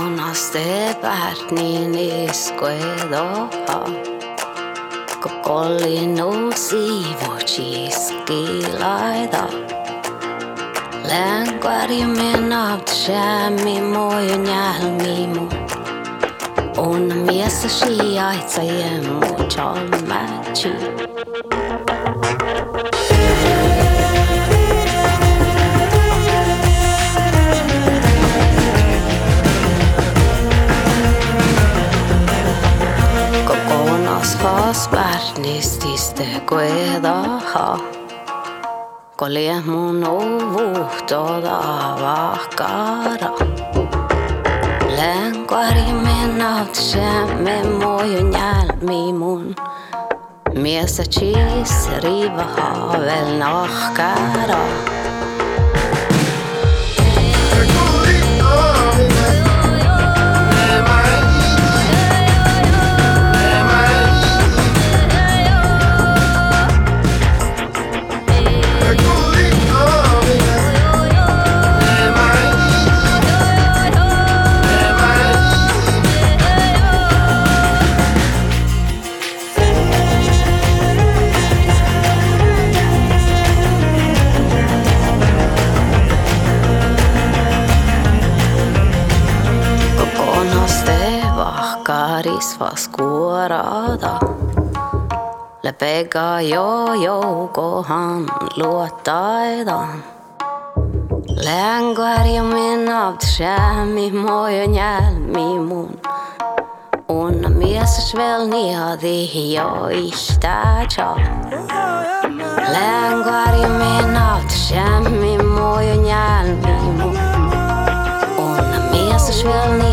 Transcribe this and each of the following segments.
konastepäät niin iskuedoha. Kollinu siivočis kilaida. Länkväri minä tšämmi mojun jälmimu. On miessä sijaitsajien muu chalmätsi. Thank you. Värnististe kuedaha. Kolje mun uvuhtoda vahkara. Länkväri menat säämi mojon jälmi mun. Mies cheese riva havel nahkara. Vahkarisvas kuorada. Lepega jo joukohan luottaidan. Länkväri minat säämi mojon jälmi mun. On mies väl niadi jo istätsä. Länkväri minat säämi mojon jälmi mun. On mies väl niadi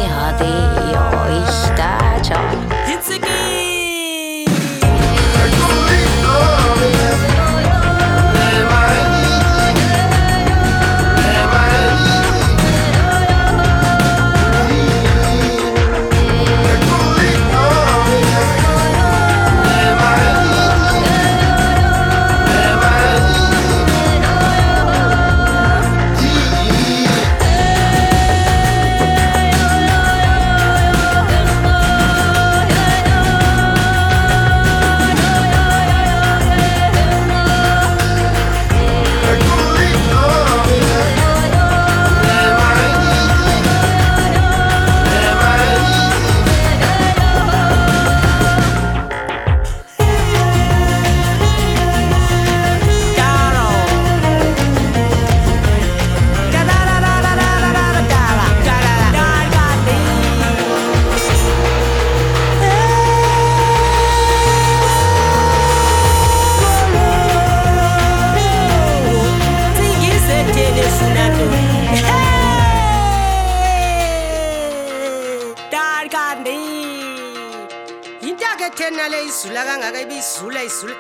thena le izula kangaka ibizula izula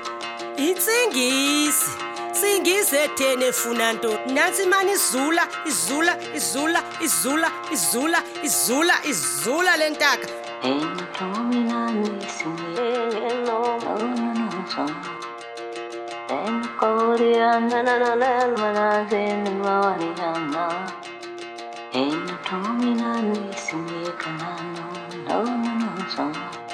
insingisi singisi etheni efuna nto. Nansi imani izula izula izula izula izula izula izula le ntaka. Ain't no